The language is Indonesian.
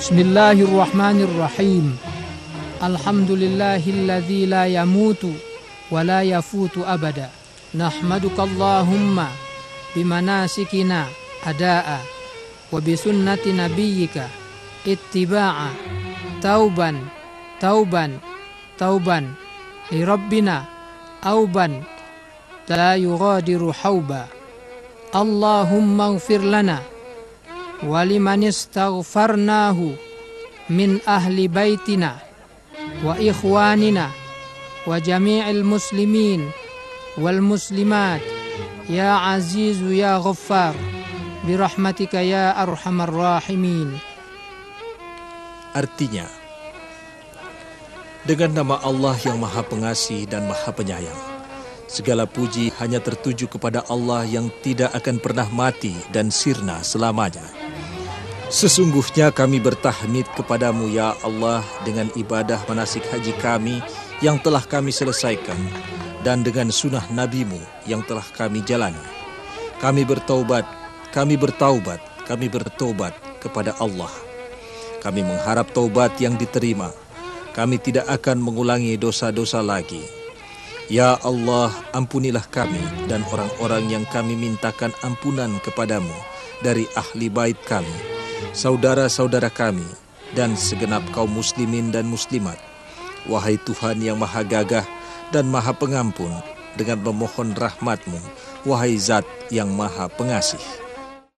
Bismillahirrahmanirrahim. Alhamdulillahilladzi la abada. Nahmaduka Allahumma bimanasikina adaa wa bisunnati ittiba'a tauban tauban tauban li auban la Allahumma ighfir lana ahli baitina wa ikhwanina wa jami'il muslimin wal muslimat ya azizu ya ghaffar birahmatika ya arhamar rahimin Artinya, dengan nama Allah yang Maha Pengasih dan Maha Penyayang, segala puji hanya tertuju kepada Allah yang tidak akan pernah mati dan sirna selamanya. Sesungguhnya kami bertahmid kepadamu ya Allah dengan ibadah manasik haji kami yang telah kami selesaikan dan dengan sunnah nabimu yang telah kami jalani. Kami bertaubat, kami bertaubat, kami bertobat kepada Allah. Kami mengharap taubat yang diterima. Kami tidak akan mengulangi dosa-dosa lagi. Ya Allah, ampunilah kami dan orang-orang yang kami mintakan ampunan kepadamu dari ahli bait kami, saudara-saudara kami, dan segenap kaum muslimin dan muslimat. Wahai Tuhan yang maha gagah dan maha pengampun, dengan memohon rahmatmu, wahai zat yang maha pengasih.